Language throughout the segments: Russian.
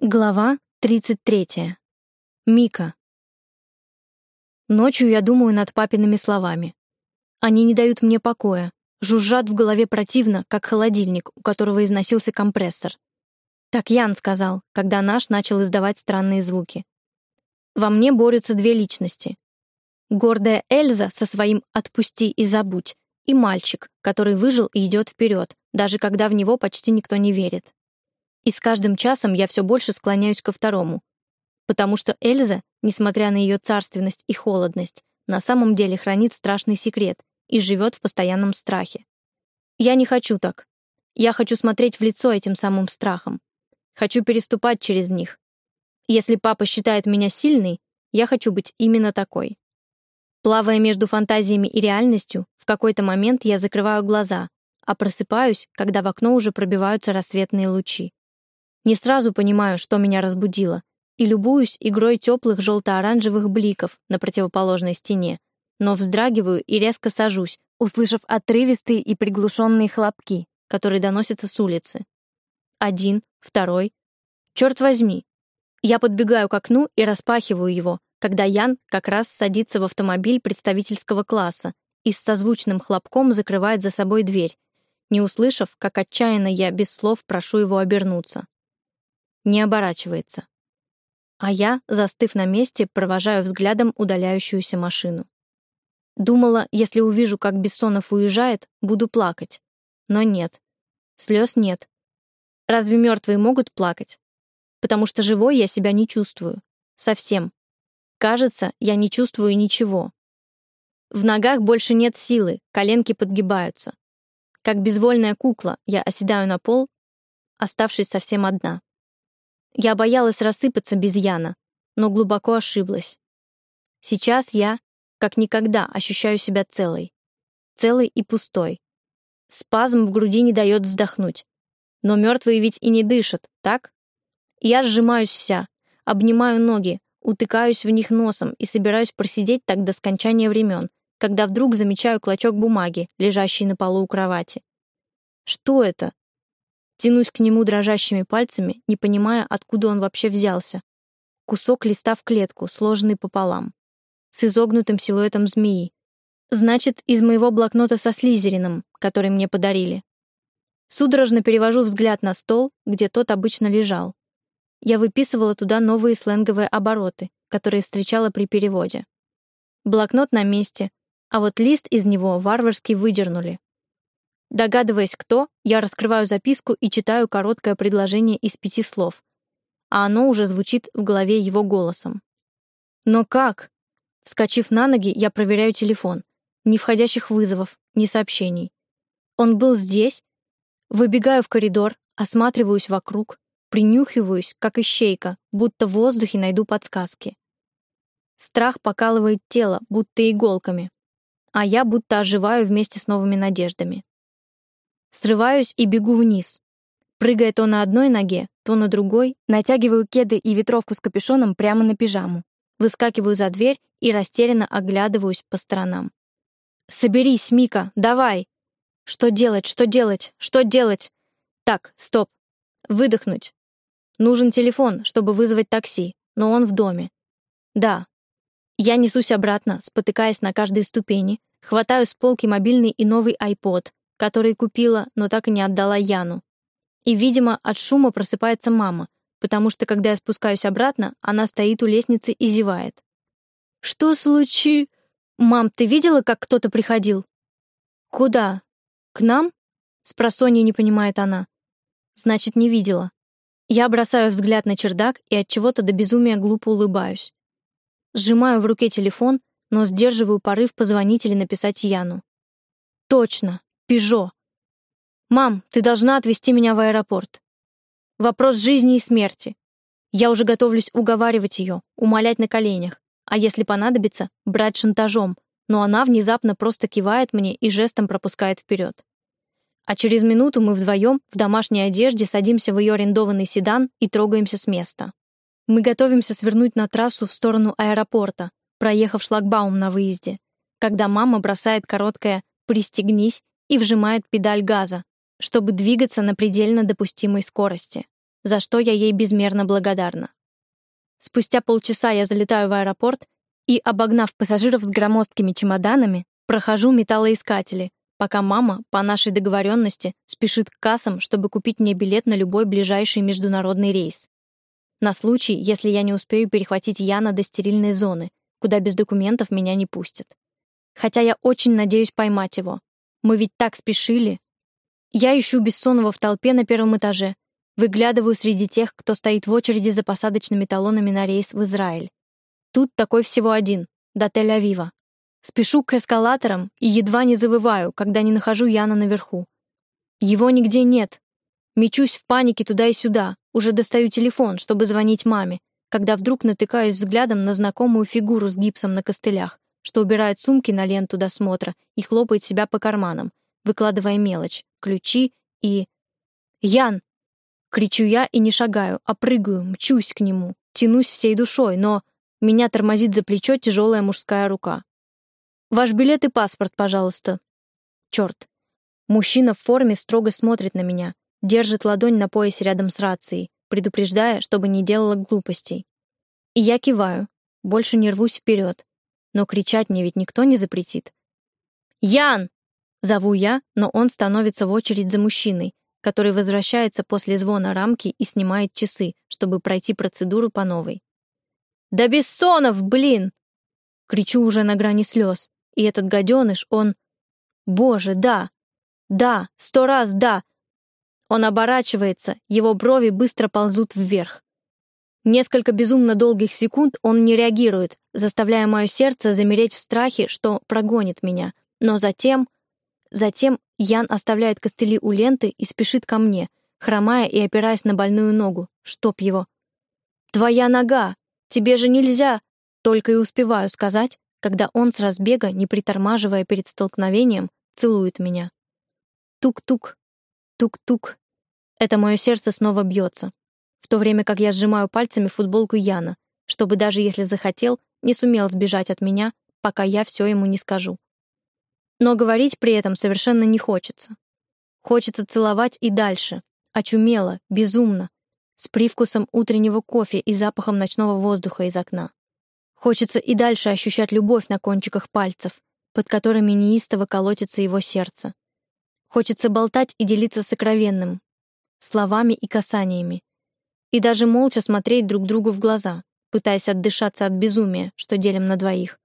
Глава 33. Мика. Ночью я думаю над папиными словами. Они не дают мне покоя, жужжат в голове противно, как холодильник, у которого износился компрессор. Так Ян сказал, когда наш начал издавать странные звуки. Во мне борются две личности. Гордая Эльза со своим «отпусти и забудь» и мальчик, который выжил и идет вперед, даже когда в него почти никто не верит. И с каждым часом я все больше склоняюсь ко второму. Потому что Эльза, несмотря на ее царственность и холодность, на самом деле хранит страшный секрет и живет в постоянном страхе. Я не хочу так. Я хочу смотреть в лицо этим самым страхом. Хочу переступать через них. Если папа считает меня сильной, я хочу быть именно такой. Плавая между фантазиями и реальностью, в какой-то момент я закрываю глаза, а просыпаюсь, когда в окно уже пробиваются рассветные лучи. Не сразу понимаю, что меня разбудило, и любуюсь игрой теплых желто-оранжевых бликов на противоположной стене, но вздрагиваю и резко сажусь, услышав отрывистые и приглушенные хлопки, которые доносятся с улицы. Один, второй. Черт возьми. Я подбегаю к окну и распахиваю его, когда Ян как раз садится в автомобиль представительского класса и с созвучным хлопком закрывает за собой дверь, не услышав, как отчаянно я без слов прошу его обернуться не оборачивается. А я, застыв на месте, провожаю взглядом удаляющуюся машину. Думала, если увижу, как Бессонов уезжает, буду плакать. Но нет. Слез нет. Разве мертвые могут плакать? Потому что живой я себя не чувствую. Совсем. Кажется, я не чувствую ничего. В ногах больше нет силы, коленки подгибаются. Как безвольная кукла, я оседаю на пол, оставшись совсем одна. Я боялась рассыпаться без Яна, но глубоко ошиблась. Сейчас я, как никогда, ощущаю себя целой. Целой и пустой. Спазм в груди не дает вздохнуть. Но мертвые ведь и не дышат, так? Я сжимаюсь вся, обнимаю ноги, утыкаюсь в них носом и собираюсь просидеть так до скончания времен, когда вдруг замечаю клочок бумаги, лежащий на полу у кровати. Что это? Тянусь к нему дрожащими пальцами, не понимая, откуда он вообще взялся. Кусок листа в клетку, сложенный пополам. С изогнутым силуэтом змеи. Значит, из моего блокнота со слизерином, который мне подарили. Судорожно перевожу взгляд на стол, где тот обычно лежал. Я выписывала туда новые сленговые обороты, которые встречала при переводе. Блокнот на месте, а вот лист из него варварски выдернули. Догадываясь, кто, я раскрываю записку и читаю короткое предложение из пяти слов. А оно уже звучит в голове его голосом. Но как? Вскочив на ноги, я проверяю телефон. Ни входящих вызовов, ни сообщений. Он был здесь. Выбегаю в коридор, осматриваюсь вокруг, принюхиваюсь, как ищейка, будто в воздухе найду подсказки. Страх покалывает тело, будто иголками, а я будто оживаю вместе с новыми надеждами. Срываюсь и бегу вниз. Прыгая то на одной ноге, то на другой, натягиваю кеды и ветровку с капюшоном прямо на пижаму. Выскакиваю за дверь и растерянно оглядываюсь по сторонам. «Соберись, Мика, давай!» «Что делать, что делать, что делать?» «Так, стоп. Выдохнуть. Нужен телефон, чтобы вызвать такси, но он в доме. Да. Я несусь обратно, спотыкаясь на каждой ступени, хватаю с полки мобильный и новый iPod, который купила, но так и не отдала Яну. И, видимо, от шума просыпается мама, потому что, когда я спускаюсь обратно, она стоит у лестницы и зевает. «Что случи...» «Мам, ты видела, как кто-то приходил?» «Куда? К нам?» Спросонья не понимает она. «Значит, не видела». Я бросаю взгляд на чердак и от чего-то до безумия глупо улыбаюсь. Сжимаю в руке телефон, но сдерживаю порыв позвонить или написать Яну. Точно. Пежо. «Мам, ты должна отвезти меня в аэропорт. Вопрос жизни и смерти. Я уже готовлюсь уговаривать ее, умолять на коленях, а если понадобится, брать шантажом, но она внезапно просто кивает мне и жестом пропускает вперед. А через минуту мы вдвоем в домашней одежде садимся в ее арендованный седан и трогаемся с места. Мы готовимся свернуть на трассу в сторону аэропорта, проехав шлагбаум на выезде, когда мама бросает короткое «пристегнись» и вжимает педаль газа, чтобы двигаться на предельно допустимой скорости. за что я ей безмерно благодарна. Спустя полчаса я залетаю в аэропорт и, обогнав пассажиров с громоздкими чемоданами, прохожу металлоискатели, пока мама, по нашей договоренности, спешит к кассам, чтобы купить мне билет на любой ближайший международный рейс. На случай, если я не успею перехватить Яна до стерильной зоны, куда без документов меня не пустят. Хотя я очень надеюсь поймать его. Мы ведь так спешили. Я ищу Бессонова в толпе на первом этаже, выглядываю среди тех, кто стоит в очереди за посадочными талонами на рейс в Израиль. Тут такой всего один, до Тель-Авива. Спешу к эскалаторам и едва не завываю, когда не нахожу Яна наверху. Его нигде нет. Мечусь в панике туда и сюда, уже достаю телефон, чтобы звонить маме, когда вдруг натыкаюсь взглядом на знакомую фигуру с гипсом на костылях, что убирает сумки на ленту досмотра и хлопает себя по карманам, выкладывая мелочь, ключи и... «Ян!» Кричу я и не шагаю, а прыгаю, мчусь к нему, тянусь всей душой, но меня тормозит за плечо тяжелая мужская рука. «Ваш билет и паспорт, пожалуйста». Черт. Мужчина в форме строго смотрит на меня, держит ладонь на поясе рядом с рацией, предупреждая, чтобы не делала глупостей. И я киваю, больше не рвусь вперед. Но кричать мне ведь никто не запретит. «Ян!» — зову я, но он становится в очередь за мужчиной, который возвращается после звона рамки и снимает часы, чтобы пройти процедуру по новой. «Да Бессонов, блин!» Кричу уже на грани слез, и этот гаденыш, он... Боже, да! Да, сто раз да! Он оборачивается, его брови быстро ползут вверх. Несколько безумно долгих секунд он не реагирует, заставляя мое сердце замереть в страхе, что прогонит меня. Но затем... Затем Ян оставляет костыли у ленты и спешит ко мне, хромая и опираясь на больную ногу. Чтоб его. «Твоя нога! Тебе же нельзя!» Только и успеваю сказать, когда он с разбега, не притормаживая перед столкновением, целует меня. Тук-тук, тук-тук. Это мое сердце снова бьется, в то время как я сжимаю пальцами футболку Яна, чтобы даже если захотел, не сумел сбежать от меня, пока я все ему не скажу. Но говорить при этом совершенно не хочется. Хочется целовать и дальше, очумело, безумно, с привкусом утреннего кофе и запахом ночного воздуха из окна. Хочется и дальше ощущать любовь на кончиках пальцев, под которыми неистово колотится его сердце. Хочется болтать и делиться сокровенным, словами и касаниями. И даже молча смотреть друг другу в глаза, пытаясь отдышаться от безумия, что делим на двоих.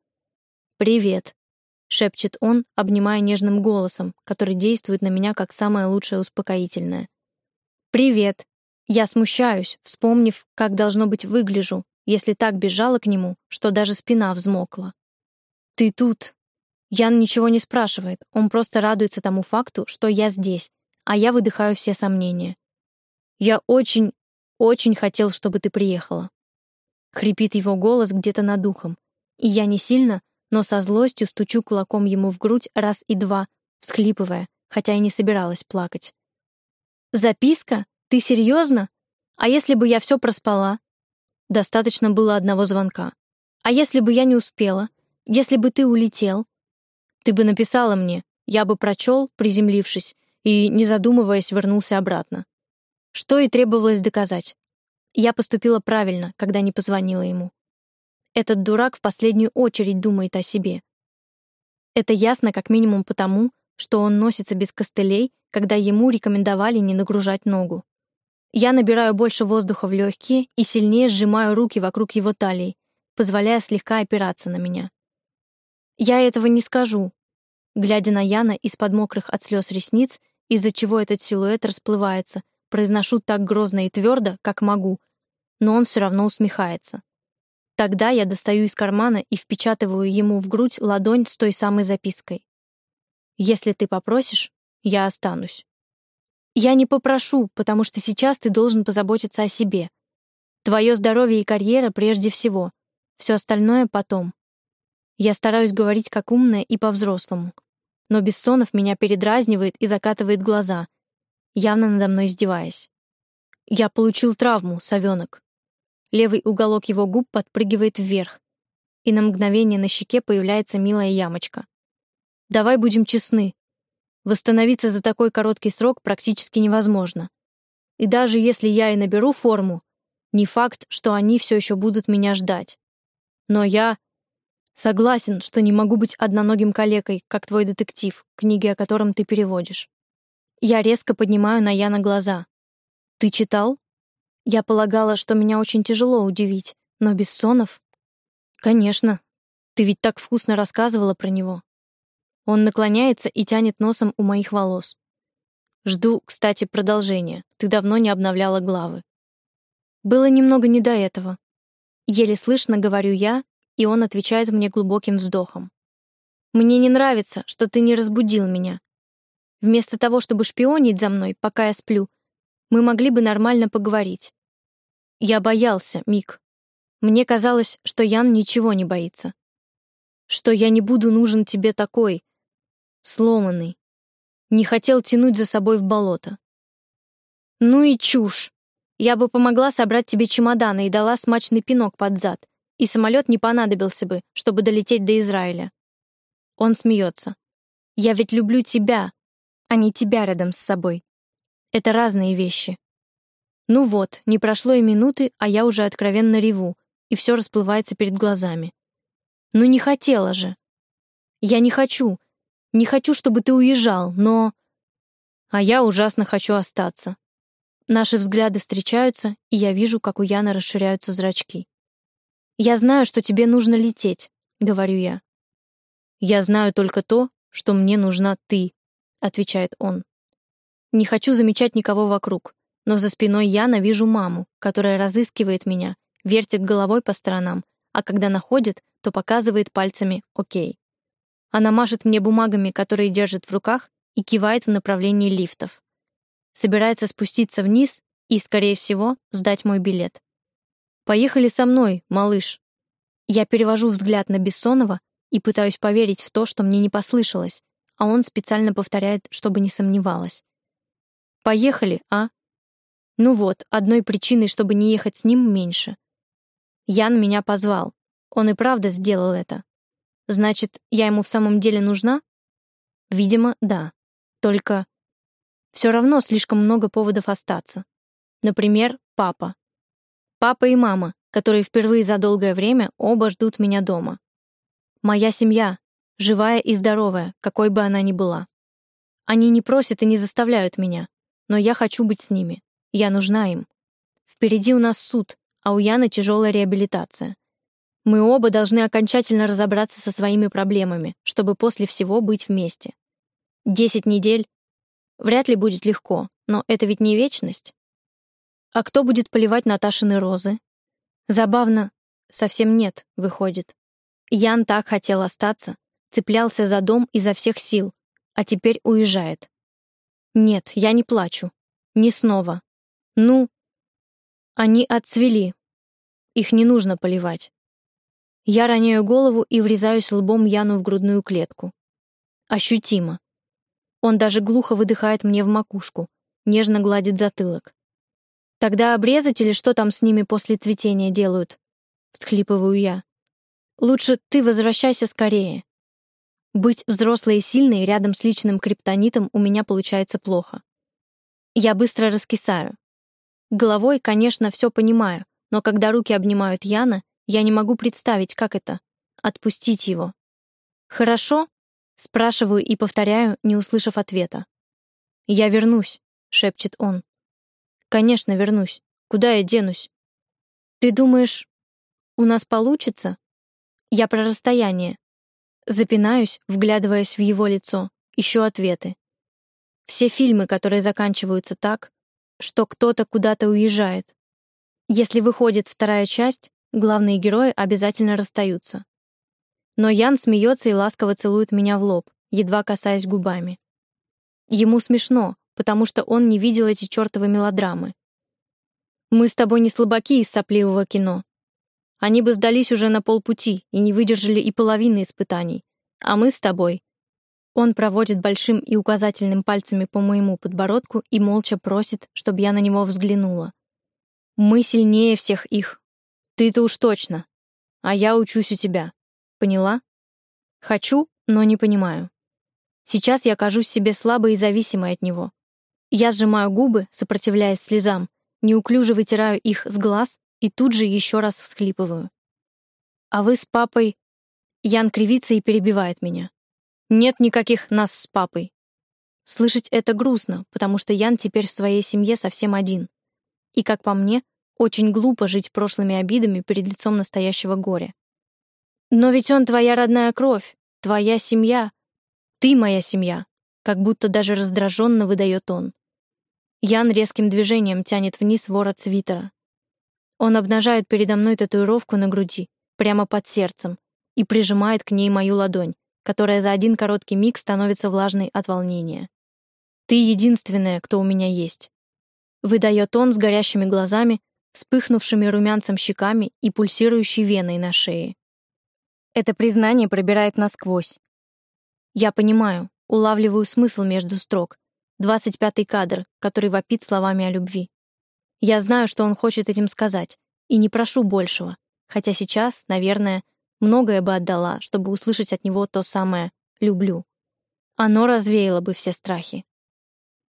«Привет», — шепчет он, обнимая нежным голосом, который действует на меня как самое лучшее успокоительное. «Привет». Я смущаюсь, вспомнив, как должно быть выгляжу, если так бежала к нему, что даже спина взмокла. «Ты тут». Ян ничего не спрашивает, он просто радуется тому факту, что я здесь, а я выдыхаю все сомнения. «Я очень, очень хотел, чтобы ты приехала». Хрипит его голос где-то над ухом, и я не сильно, но со злостью стучу кулаком ему в грудь раз и два, всхлипывая, хотя и не собиралась плакать. «Записка? Ты серьезно? А если бы я все проспала? Достаточно было одного звонка. А если бы я не успела? Если бы ты улетел? Ты бы написала мне, я бы прочел, приземлившись, и, не задумываясь, вернулся обратно. Что и требовалось доказать. Я поступила правильно, когда не позвонила ему. Этот дурак в последнюю очередь думает о себе. Это ясно как минимум потому, что он носится без костылей, когда ему рекомендовали не нагружать ногу. Я набираю больше воздуха в легкие и сильнее сжимаю руки вокруг его талии, позволяя слегка опираться на меня. Я этого не скажу. Глядя на Яна из-под мокрых от слез ресниц, из-за чего этот силуэт расплывается, произношу так грозно и твердо, как могу, но он все равно усмехается. Тогда я достаю из кармана и впечатываю ему в грудь ладонь с той самой запиской. «Если ты попросишь, я останусь». Я не попрошу, потому что сейчас ты должен позаботиться о себе. Твое здоровье и карьера прежде всего. Все остальное потом. Я стараюсь говорить как умная и по-взрослому. Но Бессонов меня передразнивает и закатывает глаза, явно надо мной издеваясь. Я получил травму, совенок. Левый уголок его губ подпрыгивает вверх, и на мгновение на щеке появляется милая ямочка. Давай будем честны. Восстановиться за такой короткий срок практически невозможно. И даже если я и наберу форму, не факт, что они все еще будут меня ждать. Но я согласен, что не могу быть одноногим калекой, как твой детектив, книги о котором ты переводишь. Я резко поднимаю на Яна глаза. Ты читал? Я полагала, что меня очень тяжело удивить, но Бессонов... Конечно. Ты ведь так вкусно рассказывала про него. Он наклоняется и тянет носом у моих волос. Жду, кстати, продолжения. Ты давно не обновляла главы. Было немного не до этого. Еле слышно говорю я, и он отвечает мне глубоким вздохом. Мне не нравится, что ты не разбудил меня. Вместо того, чтобы шпионить за мной, пока я сплю, мы могли бы нормально поговорить. Я боялся, Мик. Мне казалось, что Ян ничего не боится. Что я не буду нужен тебе такой, сломанный. Не хотел тянуть за собой в болото. Ну и чушь. Я бы помогла собрать тебе чемоданы и дала смачный пинок под зад, и самолет не понадобился бы, чтобы долететь до Израиля. Он смеется. Я ведь люблю тебя, а не тебя рядом с собой. Это разные вещи. Ну вот, не прошло и минуты, а я уже откровенно реву, и все расплывается перед глазами. Ну не хотела же. Я не хочу. Не хочу, чтобы ты уезжал, но... А я ужасно хочу остаться. Наши взгляды встречаются, и я вижу, как у Яна расширяются зрачки. «Я знаю, что тебе нужно лететь», — говорю я. «Я знаю только то, что мне нужна ты», — отвечает он. Не хочу замечать никого вокруг, но за спиной Яна вижу маму, которая разыскивает меня, вертит головой по сторонам, а когда находит, то показывает пальцами «Окей». Она машет мне бумагами, которые держит в руках, и кивает в направлении лифтов собирается спуститься вниз и, скорее всего, сдать мой билет. «Поехали со мной, малыш». Я перевожу взгляд на Бессонова и пытаюсь поверить в то, что мне не послышалось, а он специально повторяет, чтобы не сомневалась. «Поехали, а?» Ну вот, одной причиной, чтобы не ехать с ним, меньше. Ян меня позвал. Он и правда сделал это. Значит, я ему в самом деле нужна? Видимо, да. Только все равно слишком много поводов остаться. Например, папа. Папа и мама, которые впервые за долгое время оба ждут меня дома. Моя семья, живая и здоровая, какой бы она ни была. Они не просят и не заставляют меня, но я хочу быть с ними. Я нужна им. Впереди у нас суд, а у Яны тяжелая реабилитация. Мы оба должны окончательно разобраться со своими проблемами, чтобы после всего быть вместе. Десять недель Вряд ли будет легко, но это ведь не вечность. А кто будет поливать Наташины розы? Забавно, совсем нет, выходит. Ян так хотел остаться, цеплялся за дом изо всех сил, а теперь уезжает. Нет, я не плачу. Не снова. Ну, они отцвели. Их не нужно поливать. Я роняю голову и врезаюсь лбом Яну в грудную клетку. Ощутимо. Он даже глухо выдыхает мне в макушку, нежно гладит затылок. «Тогда обрезать или что там с ними после цветения делают?» Всхлипываю я. «Лучше ты возвращайся скорее. Быть взрослой и сильной рядом с личным криптонитом у меня получается плохо. Я быстро раскисаю. Головой, конечно, все понимаю, но когда руки обнимают Яна, я не могу представить, как это — отпустить его. Хорошо, Спрашиваю и повторяю, не услышав ответа. «Я вернусь», — шепчет он. «Конечно, вернусь. Куда я денусь?» «Ты думаешь, у нас получится?» Я про расстояние. Запинаюсь, вглядываясь в его лицо, ищу ответы. Все фильмы, которые заканчиваются так, что кто-то куда-то уезжает. Если выходит вторая часть, главные герои обязательно расстаются. Но Ян смеется и ласково целует меня в лоб, едва касаясь губами. Ему смешно, потому что он не видел эти чертовы мелодрамы. Мы с тобой не слабаки из сопливого кино. Они бы сдались уже на полпути и не выдержали и половины испытаний. А мы с тобой... Он проводит большим и указательным пальцами по моему подбородку и молча просит, чтобы я на него взглянула. Мы сильнее всех их. Ты-то уж точно. А я учусь у тебя. Поняла? Хочу, но не понимаю. Сейчас я кажусь себе слабой и зависимой от него. Я сжимаю губы, сопротивляясь слезам, неуклюже вытираю их с глаз и тут же еще раз всхлипываю. «А вы с папой...» Ян кривится и перебивает меня. «Нет никаких нас с папой». Слышать это грустно, потому что Ян теперь в своей семье совсем один. И, как по мне, очень глупо жить прошлыми обидами перед лицом настоящего горя. Но ведь он твоя родная кровь, твоя семья. Ты моя семья, как будто даже раздраженно выдает он. Ян резким движением тянет вниз ворот свитера. Он обнажает передо мной татуировку на груди, прямо под сердцем, и прижимает к ней мою ладонь, которая за один короткий миг становится влажной от волнения. «Ты единственная, кто у меня есть», — выдает он с горящими глазами, вспыхнувшими румянцем щеками и пульсирующей веной на шее. Это признание пробирает насквозь. Я понимаю, улавливаю смысл между строк. Двадцать пятый кадр, который вопит словами о любви. Я знаю, что он хочет этим сказать, и не прошу большего, хотя сейчас, наверное, многое бы отдала, чтобы услышать от него то самое «люблю». Оно развеяло бы все страхи.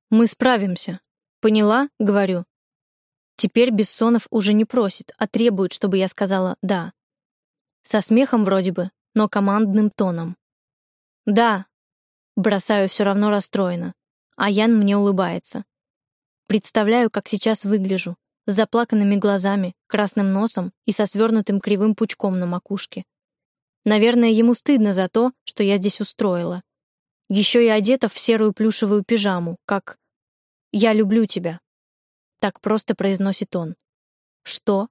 «Мы справимся. Поняла?» — говорю. Теперь Бессонов уже не просит, а требует, чтобы я сказала «да». Со смехом вроде бы, но командным тоном. «Да». Бросаю все равно расстроена, а Ян мне улыбается. Представляю, как сейчас выгляжу, с заплаканными глазами, красным носом и со свернутым кривым пучком на макушке. Наверное, ему стыдно за то, что я здесь устроила. Еще и одета в серую плюшевую пижаму, как «Я люблю тебя». Так просто произносит он. Что?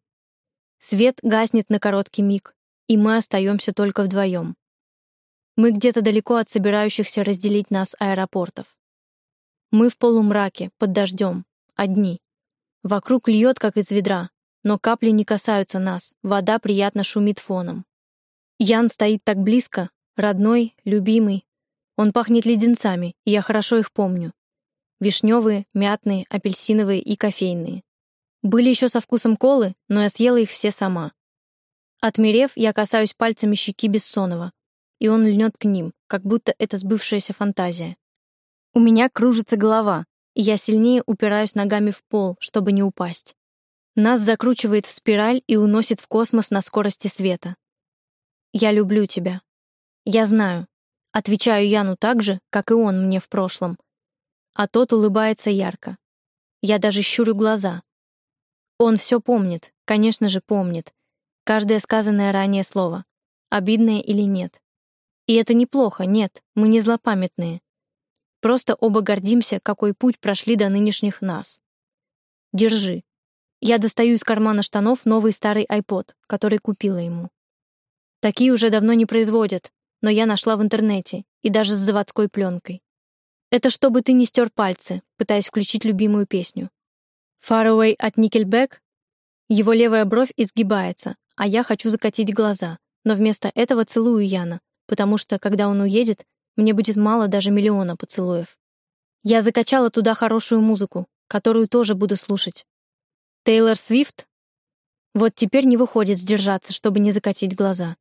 Свет гаснет на короткий миг, и мы остаемся только вдвоем. Мы где-то далеко от собирающихся разделить нас аэропортов. Мы в полумраке, под дождем, одни. Вокруг льет, как из ведра, но капли не касаются нас, вода приятно шумит фоном. Ян стоит так близко, родной, любимый. Он пахнет леденцами, и я хорошо их помню. Вишневые, мятные, апельсиновые и кофейные. Были еще со вкусом колы, но я съела их все сама. Отмерев, я касаюсь пальцами щеки Бессонова, и он льнет к ним, как будто это сбывшаяся фантазия. У меня кружится голова, я сильнее упираюсь ногами в пол, чтобы не упасть. Нас закручивает в спираль и уносит в космос на скорости света. «Я люблю тебя. Я знаю». Отвечаю Яну так же, как и он мне в прошлом, а тот улыбается ярко. Я даже щурю глаза. Он все помнит, конечно же, помнит. Каждое сказанное ранее слово, обидное или нет. И это неплохо, нет, мы не злопамятные. Просто оба гордимся, какой путь прошли до нынешних нас. Держи. Я достаю из кармана штанов новый старый iPod, который купила ему. Такие уже давно не производят, но я нашла в интернете, и даже с заводской пленкой. Это чтобы ты не стер пальцы, пытаясь включить любимую песню. Far Away от Nickelback. Его левая бровь изгибается, а я хочу закатить глаза, но вместо этого целую Яна, потому что, когда он уедет, мне будет мало даже миллиона поцелуев. Я закачала туда хорошую музыку, которую тоже буду слушать. Тейлор Свифт? Вот теперь не выходит сдержаться, чтобы не закатить глаза.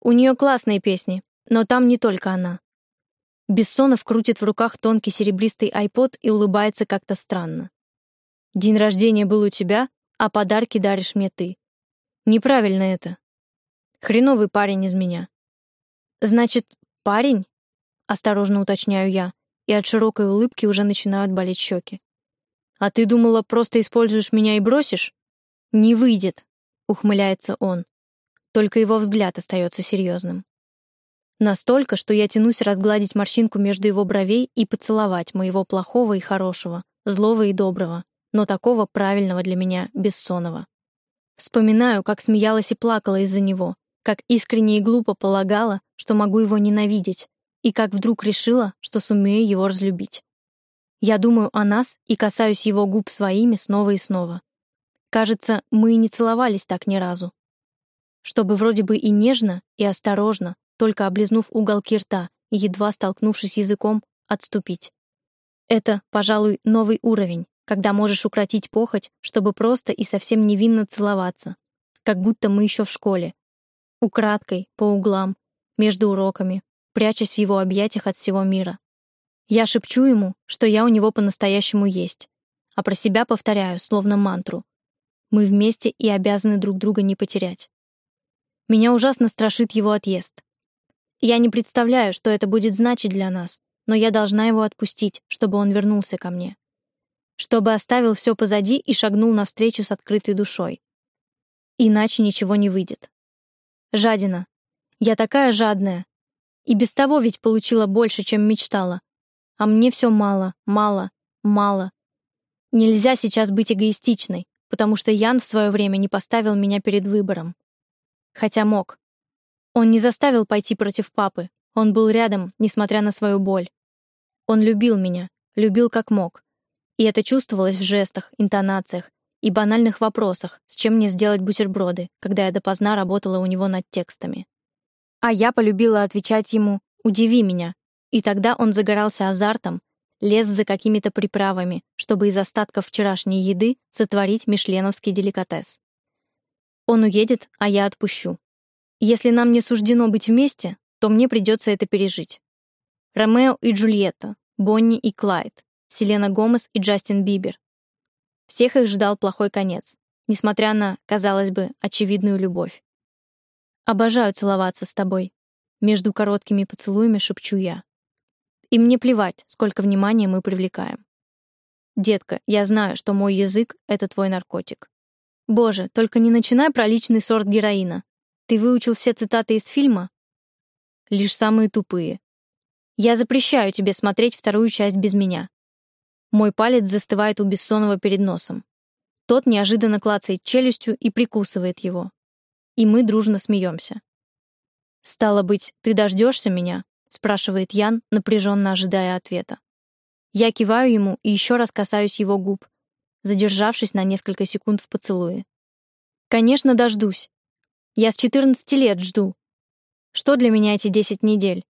У нее классные песни, но там не только она. Бессонов крутит в руках тонкий серебристый айпод и улыбается как-то странно. «День рождения был у тебя, а подарки даришь мне ты. Неправильно это. Хреновый парень из меня». «Значит, парень?» — осторожно уточняю я, и от широкой улыбки уже начинают болеть щеки. «А ты думала, просто используешь меня и бросишь?» «Не выйдет», — ухмыляется он. Только его взгляд остается серьезным. Настолько, что я тянусь разгладить морщинку между его бровей и поцеловать моего плохого и хорошего, злого и доброго, но такого правильного для меня, бессонного. Вспоминаю, как смеялась и плакала из-за него, как искренне и глупо полагала, что могу его ненавидеть, и как вдруг решила, что сумею его разлюбить. Я думаю о нас и касаюсь его губ своими снова и снова. Кажется, мы и не целовались так ни разу. Чтобы вроде бы и нежно, и осторожно, только облизнув уголки рта и едва столкнувшись языком, отступить. Это, пожалуй, новый уровень, когда можешь укротить похоть, чтобы просто и совсем невинно целоваться, как будто мы еще в школе. Украдкой, по углам, между уроками, прячась в его объятиях от всего мира. Я шепчу ему, что я у него по-настоящему есть, а про себя повторяю, словно мантру. Мы вместе и обязаны друг друга не потерять. Меня ужасно страшит его отъезд. Я не представляю, что это будет значить для нас, но я должна его отпустить, чтобы он вернулся ко мне. Чтобы оставил все позади и шагнул навстречу с открытой душой. Иначе ничего не выйдет. Жадина. Я такая жадная. И без того ведь получила больше, чем мечтала. А мне все мало, мало, мало. Нельзя сейчас быть эгоистичной, потому что Ян в свое время не поставил меня перед выбором. Хотя мог. Он не заставил пойти против папы. Он был рядом, несмотря на свою боль. Он любил меня, любил как мог. И это чувствовалось в жестах, интонациях и банальных вопросах, с чем мне сделать бутерброды, когда я допоздна работала у него над текстами. А я полюбила отвечать ему «удиви меня», и тогда он загорался азартом, лез за какими-то приправами, чтобы из остатков вчерашней еды сотворить мишленовский деликатес. Он уедет, а я отпущу. Если нам не суждено быть вместе, то мне придется это пережить. Ромео и Джульетта, Бонни и Клайд, Селена Гомес и Джастин Бибер. Всех их ждал плохой конец, несмотря на, казалось бы, очевидную любовь. «Обожаю целоваться с тобой», — между короткими поцелуями шепчу я. И мне плевать, сколько внимания мы привлекаем. Детка, я знаю, что мой язык — это твой наркотик. Боже, только не начинай про личный сорт героина. Ты выучил все цитаты из фильма? Лишь самые тупые. Я запрещаю тебе смотреть вторую часть без меня. Мой палец застывает у Бессонова перед носом. Тот неожиданно клацает челюстью и прикусывает его. И мы дружно смеемся. «Стало быть, ты дождешься меня?» — спрашивает Ян, напряженно ожидая ответа. Я киваю ему и еще раз касаюсь его губ, задержавшись на несколько секунд в поцелуе. «Конечно, дождусь. Я с 14 лет жду. Что для меня эти 10 недель?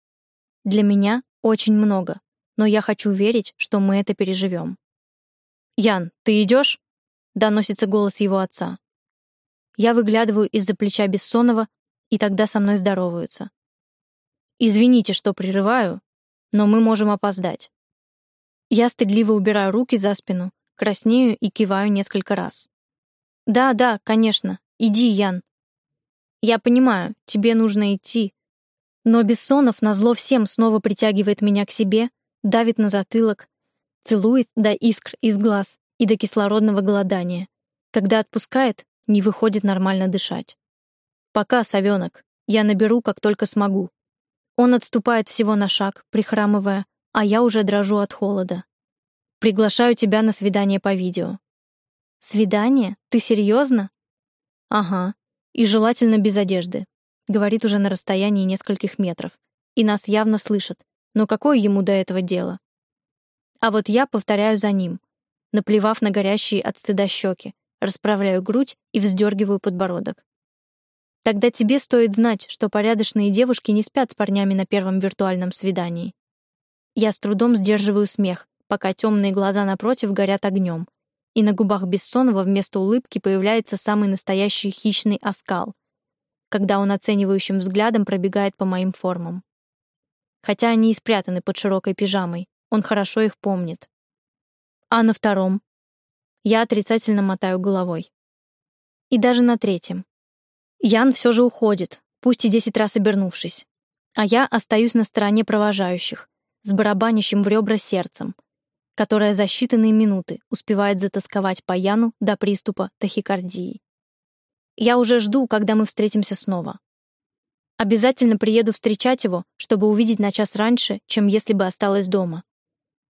Для меня очень много, но я хочу верить, что мы это переживем». «Ян, ты идешь?» — доносится голос его отца. Я выглядываю из-за плеча Бессонова, и тогда со мной здороваются. «Извините, что прерываю, но мы можем опоздать». Я стыдливо убираю руки за спину, краснею и киваю несколько раз. «Да, да, конечно. Иди, Ян». «Я понимаю, тебе нужно идти». Но Бессонов назло всем снова притягивает меня к себе, давит на затылок, целует до искр из глаз и до кислородного голодания. Когда отпускает, не выходит нормально дышать. «Пока, совенок. Я наберу, как только смогу». Он отступает всего на шаг, прихрамывая, а я уже дрожу от холода. Приглашаю тебя на свидание по видео. Свидание? Ты серьезно? Ага. И желательно без одежды. Говорит уже на расстоянии нескольких метров. И нас явно слышат. Но какое ему до этого дело? А вот я повторяю за ним, наплевав на горящие от стыда щеки, расправляю грудь и вздергиваю подбородок. Тогда тебе стоит знать, что порядочные девушки не спят с парнями на первом виртуальном свидании. Я с трудом сдерживаю смех, пока темные глаза напротив горят огнем, и на губах Бессонова вместо улыбки появляется самый настоящий хищный оскал, когда он оценивающим взглядом пробегает по моим формам. Хотя они и спрятаны под широкой пижамой, он хорошо их помнит. А на втором? Я отрицательно мотаю головой. И даже на третьем. Ян все же уходит, пусть и десять раз обернувшись. А я остаюсь на стороне провожающих, с барабанящим в ребра сердцем, которая за считанные минуты успевает затасковать по Яну до приступа тахикардии. Я уже жду, когда мы встретимся снова. Обязательно приеду встречать его, чтобы увидеть на час раньше, чем если бы осталась дома.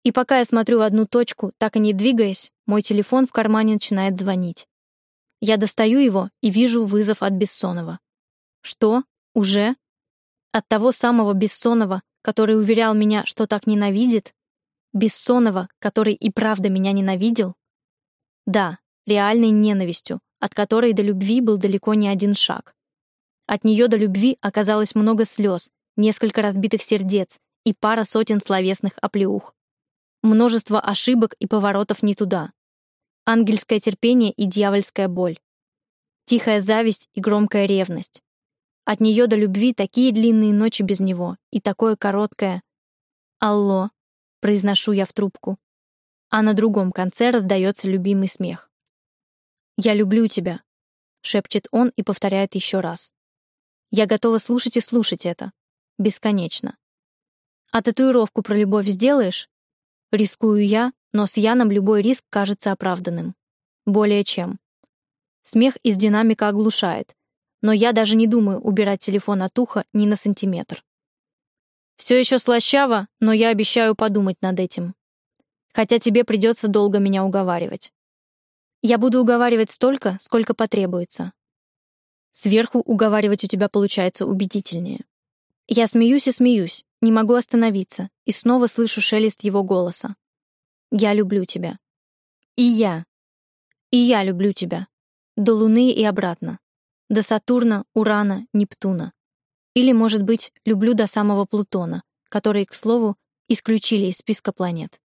И пока я смотрю в одну точку, так и не двигаясь, мой телефон в кармане начинает звонить. Я достаю его и вижу вызов от Бессонова. Что? Уже? От того самого Бессонова, который уверял меня, что так ненавидит? Бессонова, который и правда меня ненавидел? Да, реальной ненавистью, от которой до любви был далеко не один шаг. От нее до любви оказалось много слез, несколько разбитых сердец и пара сотен словесных оплеух. Множество ошибок и поворотов не туда. Ангельское терпение и дьявольская боль. Тихая зависть и громкая ревность. От нее до любви такие длинные ночи без него и такое короткое «Алло, произношу я в трубку. А на другом конце раздается любимый смех. «Я люблю тебя», — шепчет он и повторяет еще раз. Я готова слушать и слушать это. Бесконечно. А татуировку про любовь сделаешь? Рискую я, но с Яном любой риск кажется оправданным. Более чем. Смех из динамика оглушает, но я даже не думаю убирать телефон от уха ни на сантиметр. Все еще слащаво, но я обещаю подумать над этим. Хотя тебе придется долго меня уговаривать. Я буду уговаривать столько, сколько потребуется. Сверху уговаривать у тебя получается убедительнее. Я смеюсь и смеюсь, не могу остановиться, и снова слышу шелест его голоса. Я люблю тебя. И я. И я люблю тебя. До Луны и обратно. До Сатурна, Урана, Нептуна. Или, может быть, люблю до самого Плутона, который, к слову, исключили из списка планет.